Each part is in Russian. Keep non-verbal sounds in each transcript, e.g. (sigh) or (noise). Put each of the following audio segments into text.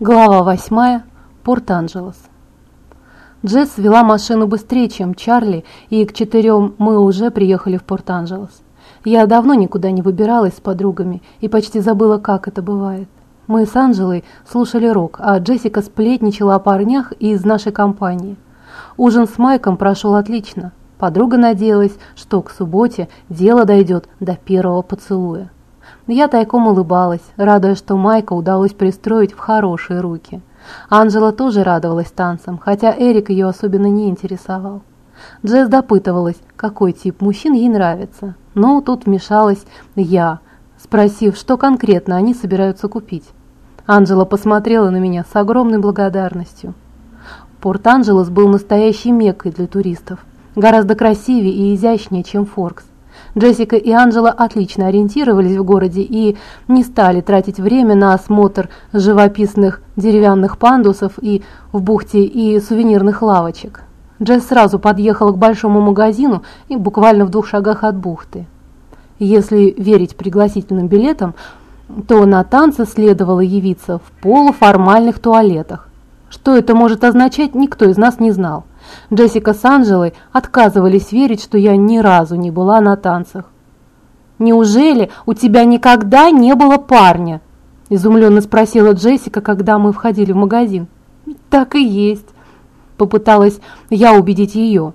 Глава 8. Порт-Анджелес. Джесс вела машину быстрее, чем Чарли, и к четырем мы уже приехали в Порт-Анджелес. Я давно никуда не выбиралась с подругами и почти забыла, как это бывает. Мы с Анджелой слушали рок, а Джессика сплетничала о парнях из нашей компании. Ужин с Майком прошел отлично. Подруга надеялась, что к субботе дело дойдет до первого поцелуя. Я тайком улыбалась, радуясь, что Майка удалось пристроить в хорошие руки. Анжела тоже радовалась танцам, хотя Эрик ее особенно не интересовал. Джесс допытывалась, какой тип мужчин ей нравится. Но тут вмешалась я, спросив, что конкретно они собираются купить. Анжела посмотрела на меня с огромной благодарностью. Порт-Анджелес был настоящей меккой для туристов, гораздо красивее и изящнее, чем Форкс. Джессика и Анжела отлично ориентировались в городе и не стали тратить время на осмотр живописных деревянных пандусов и в бухте и сувенирных лавочек. Джесс сразу подъехал к большому магазину и буквально в двух шагах от бухты. Если верить пригласительным билетам, то на танцы следовало явиться в полуформальных туалетах. Что это может означать, никто из нас не знал. Джессика с Анжелой отказывались верить, что я ни разу не была на танцах. «Неужели у тебя никогда не было парня?» – изумленно спросила Джессика, когда мы входили в магазин. «Так и есть», – попыталась я убедить ее.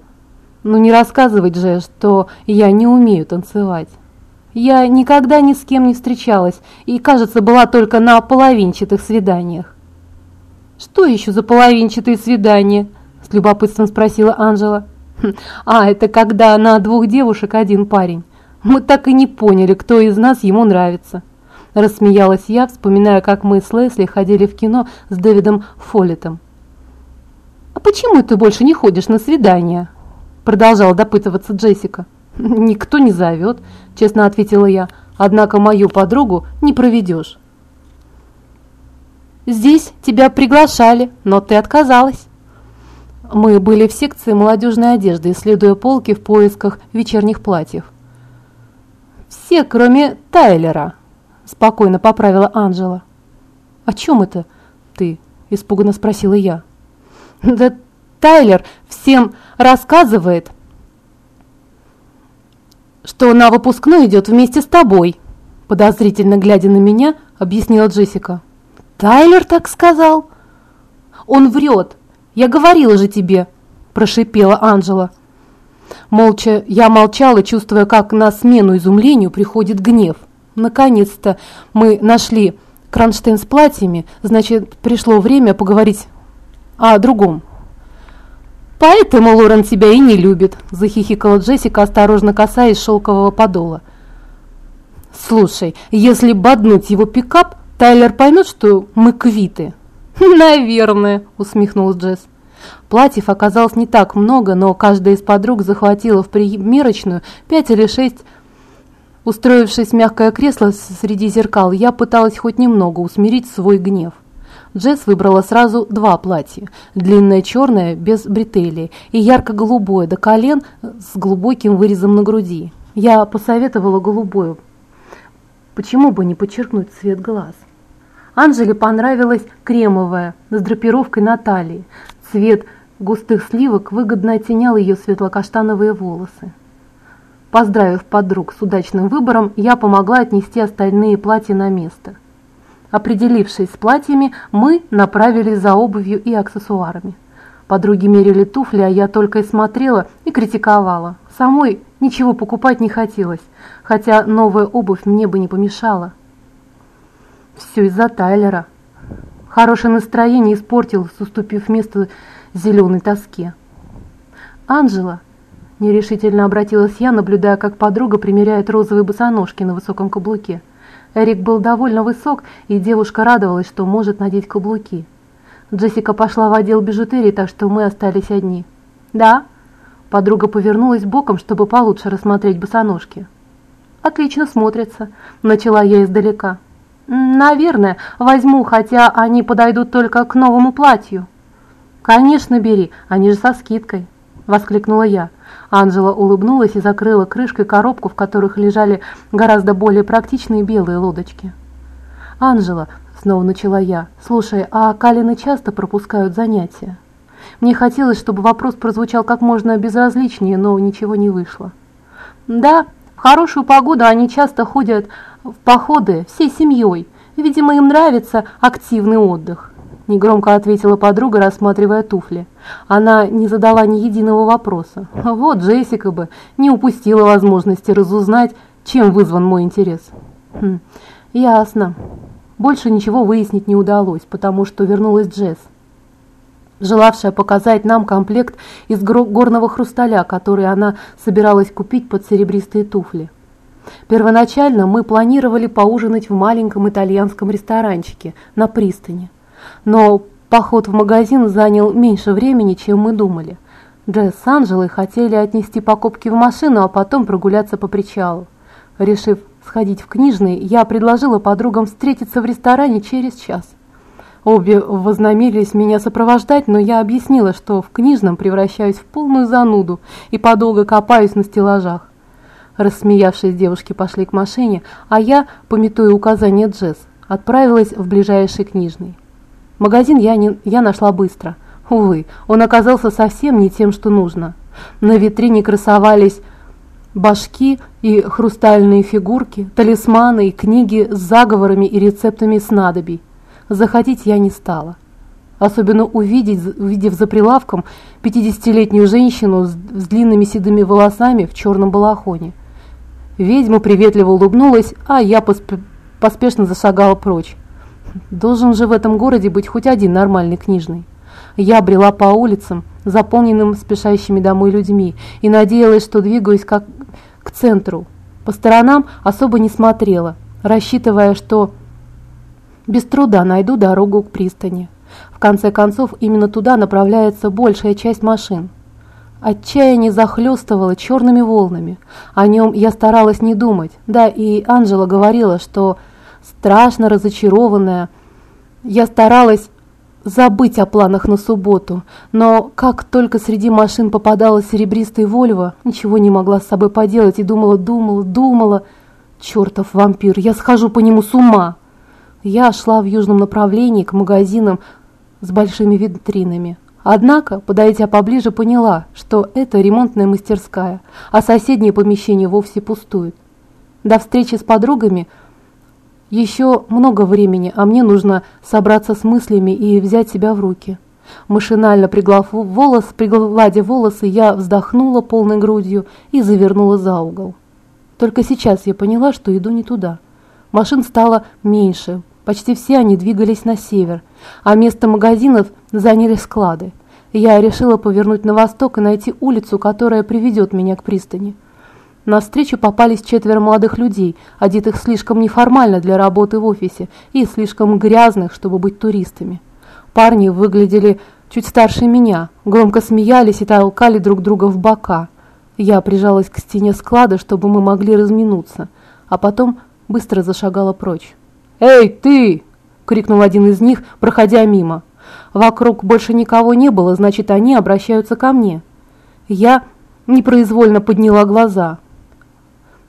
«Ну не рассказывать же, что я не умею танцевать». Я никогда ни с кем не встречалась и, кажется, была только на половинчатых свиданиях. «Что еще за половинчатые свидания?» – любопытством спросила Анжела. «Хм, «А, это когда на двух девушек один парень. Мы так и не поняли, кто из нас ему нравится». Рассмеялась я, вспоминая, как мы с Лесли ходили в кино с Дэвидом Фоллетом. «А почему ты больше не ходишь на свидания?» Продолжала допытываться Джессика. «Никто не зовет», – честно ответила я. «Однако мою подругу не проведешь». «Здесь тебя приглашали, но ты отказалась». Мы были в секции молодежной одежды, исследуя полки в поисках вечерних платьев. «Все, кроме Тайлера», – спокойно поправила Анжела. «О чем это ты?» – испуганно спросила я. «Да Тайлер всем рассказывает, что на выпускной идет вместе с тобой», – подозрительно глядя на меня, объяснила Джессика. «Тайлер так сказал?» «Он врет», «Я говорила же тебе!» – прошипела Анжела. Молча я молчала, чувствуя, как на смену изумлению приходит гнев. Наконец-то мы нашли кронштейн с платьями, значит, пришло время поговорить о другом. «Поэтому Лорен тебя и не любит», – захихикала Джессика, осторожно касаясь шелкового подола. «Слушай, если боднуть его пикап, Тайлер поймет, что мы квиты». (laughs) «Наверное», – усмехнулась Джесс. Платьев оказалось не так много, но каждая из подруг захватила в примерочную пять или шесть. Устроившись в мягкое кресло среди зеркал, я пыталась хоть немного усмирить свой гнев. Джесс выбрала сразу два платья. Длинное черное, без бретелей, и ярко-голубое до колен с глубоким вырезом на груди. Я посоветовала голубое. Почему бы не подчеркнуть цвет глаз? Анжеле понравилась кремовая, с драпировкой на талии. Цвет густых сливок выгодно оттенял ее светло-каштановые волосы. Поздравив подруг с удачным выбором, я помогла отнести остальные платья на место. Определившись с платьями, мы направились за обувью и аксессуарами. Подруги мерили туфли, а я только и смотрела и критиковала. Самой ничего покупать не хотелось, хотя новая обувь мне бы не помешала. Все из-за Тайлера. Хорошее настроение испортилось, уступив место зеленой тоске. «Анжела!» – нерешительно обратилась я, наблюдая, как подруга примеряет розовые босоножки на высоком каблуке. Эрик был довольно высок, и девушка радовалась, что может надеть каблуки. Джессика пошла в отдел бижутерии, так что мы остались одни. «Да?» Подруга повернулась боком, чтобы получше рассмотреть босоножки. «Отлично смотрится», – начала я издалека. «Наверное, возьму, хотя они подойдут только к новому платью». «Конечно, бери, они же со скидкой», – воскликнула я. Анжела улыбнулась и закрыла крышкой коробку, в которых лежали гораздо более практичные белые лодочки. «Анжела, снова начала я. «Слушай, а Калины часто пропускают занятия?» Мне хотелось, чтобы вопрос прозвучал как можно безразличнее, но ничего не вышло. «Да, в хорошую погоду они часто ходят в походы всей семьей. Видимо, им нравится активный отдых». Негромко ответила подруга, рассматривая туфли. Она не задала ни единого вопроса. Вот Джессика бы не упустила возможности разузнать, чем вызван мой интерес. Хм, ясно. Больше ничего выяснить не удалось, потому что вернулась Джесс, желавшая показать нам комплект из горного хрусталя, который она собиралась купить под серебристые туфли. Первоначально мы планировали поужинать в маленьком итальянском ресторанчике на пристани. Но поход в магазин занял меньше времени, чем мы думали. Джесс с Анжелой хотели отнести покупки в машину, а потом прогуляться по причалу. Решив сходить в книжный, я предложила подругам встретиться в ресторане через час. Обе вознамерились меня сопровождать, но я объяснила, что в книжном превращаюсь в полную зануду и подолго копаюсь на стеллажах. Рассмеявшись, девушки пошли к машине, а я, пометуя указания Джесс, отправилась в ближайший книжный. Магазин я, не, я нашла быстро. Увы, он оказался совсем не тем, что нужно. На витрине красовались башки и хрустальные фигурки, талисманы и книги с заговорами и рецептами снадобий. Заходить я не стала. Особенно увидеть, увидев за прилавком 50-летнюю женщину с, с длинными седыми волосами в черном балахоне. Ведьма приветливо улыбнулась, а я посп поспешно зашагала прочь. Должен же в этом городе быть хоть один нормальный книжный. Я брела по улицам, заполненным спешащими домой людьми, и надеялась, что двигаюсь как к центру. По сторонам особо не смотрела, рассчитывая, что без труда найду дорогу к пристани. В конце концов, именно туда направляется большая часть машин. Отчаяние захлестывало черными волнами. О нем я старалась не думать. Да, и Анжела говорила, что страшно разочарованная, я старалась забыть о планах на субботу, но как только среди машин попадала серебристый Вольво, ничего не могла с собой поделать и думала, думала, думала. Чертов вампир, я схожу по нему с ума. Я шла в южном направлении к магазинам с большими витринами. Однако, подойдя поближе, поняла, что это ремонтная мастерская, а соседнее помещение вовсе пустует. До встречи с подругами – еще много времени, а мне нужно собраться с мыслями и взять себя в руки. Машинально волос, пригладя волосы, я вздохнула полной грудью и завернула за угол. Только сейчас я поняла, что иду не туда. Машин стало меньше, почти все они двигались на север, а место магазинов заняли склады. Я решила повернуть на восток и найти улицу, которая приведет меня к пристани. На встречу попались четверо молодых людей, одетых слишком неформально для работы в офисе и слишком грязных, чтобы быть туристами. Парни выглядели чуть старше меня, громко смеялись и толкали друг друга в бока. Я прижалась к стене склада, чтобы мы могли разминуться, а потом быстро зашагала прочь. «Эй, ты!» — крикнул один из них, проходя мимо. Вокруг больше никого не было, значит, они обращаются ко мне. Я непроизвольно подняла глаза.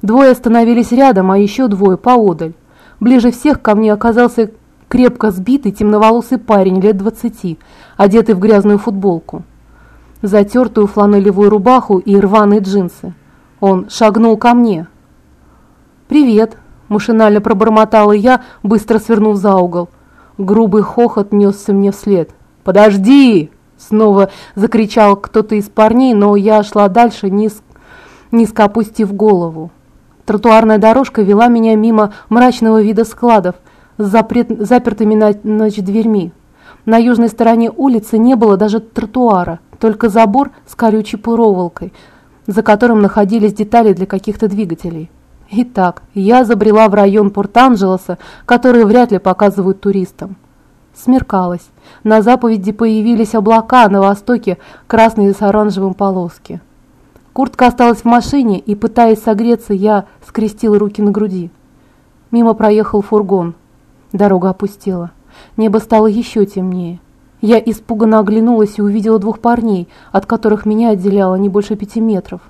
Двое остановились рядом, а еще двое поодаль. Ближе всех ко мне оказался крепко сбитый темноволосый парень лет двадцати, одетый в грязную футболку, затертую фланелевую рубаху и рваные джинсы. Он шагнул ко мне. «Привет!» – машинально пробормотала я, быстро свернув за угол. Грубый хохот несся мне вслед. «Подожди!» – снова закричал кто-то из парней, но я шла дальше, низ... низко опустив голову. Тротуарная дорожка вела меня мимо мрачного вида складов с запрет... запертыми на ночь дверьми. На южной стороне улицы не было даже тротуара, только забор с колючей проволокой, за которым находились детали для каких-то двигателей. Итак, я забрела в район Порт-Анджелеса, который вряд ли показывают туристам. Смеркалось. На заповеди появились облака, на востоке красные с оранжевым полоски. Куртка осталась в машине, и, пытаясь согреться, я скрестила руки на груди. Мимо проехал фургон. Дорога опустела. Небо стало еще темнее. Я испуганно оглянулась и увидела двух парней, от которых меня отделяло не больше пяти метров.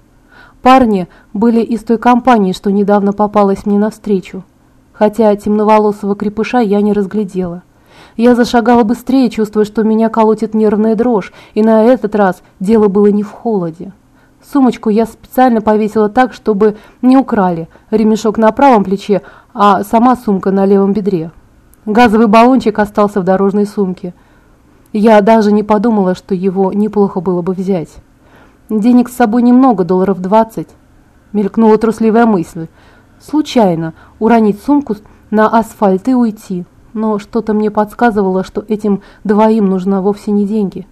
Парни были из той компании, что недавно попалась мне навстречу. хотя темноволосого крепыша я не разглядела. Я зашагала быстрее, чувствуя, что меня колотит нервная дрожь, и на этот раз дело было не в холоде. Сумочку я специально повесила так, чтобы не украли, ремешок на правом плече, а сама сумка на левом бедре. Газовый баллончик остался в дорожной сумке. Я даже не подумала, что его неплохо было бы взять. Денег с собой немного, долларов двадцать. Мелькнула трусливая мысль. Случайно уронить сумку на асфальт и уйти но что-то мне подсказывало, что этим двоим нужны вовсе не деньги.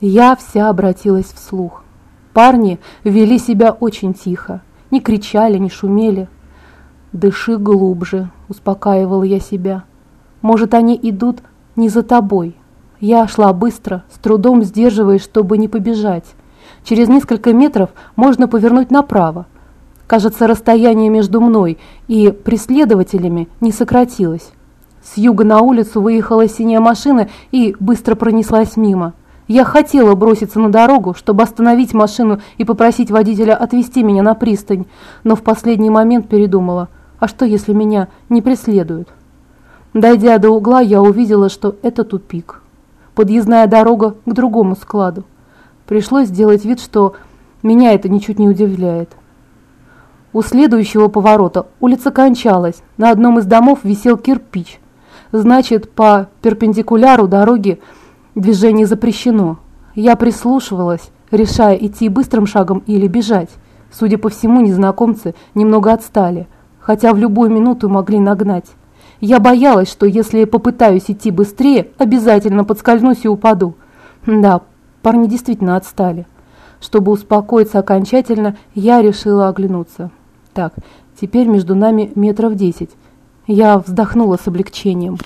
Я вся обратилась вслух. Парни вели себя очень тихо, не кричали, не шумели. «Дыши глубже», — успокаивала я себя. «Может, они идут не за тобой». Я шла быстро, с трудом сдерживаясь, чтобы не побежать. Через несколько метров можно повернуть направо. Кажется, расстояние между мной и преследователями не сократилось. С юга на улицу выехала синяя машина и быстро пронеслась мимо. Я хотела броситься на дорогу, чтобы остановить машину и попросить водителя отвезти меня на пристань, но в последний момент передумала, а что если меня не преследуют? Дойдя до угла, я увидела, что это тупик. Подъездная дорога к другому складу. Пришлось сделать вид, что меня это ничуть не удивляет. У следующего поворота улица кончалась. На одном из домов висел кирпич – Значит, по перпендикуляру дороги движение запрещено. Я прислушивалась, решая идти быстрым шагом или бежать. Судя по всему, незнакомцы немного отстали, хотя в любую минуту могли нагнать. Я боялась, что если попытаюсь идти быстрее, обязательно подскользнусь и упаду. Да, парни действительно отстали. Чтобы успокоиться окончательно, я решила оглянуться. Так, теперь между нами метров десять. Я вздохнула с облегчением.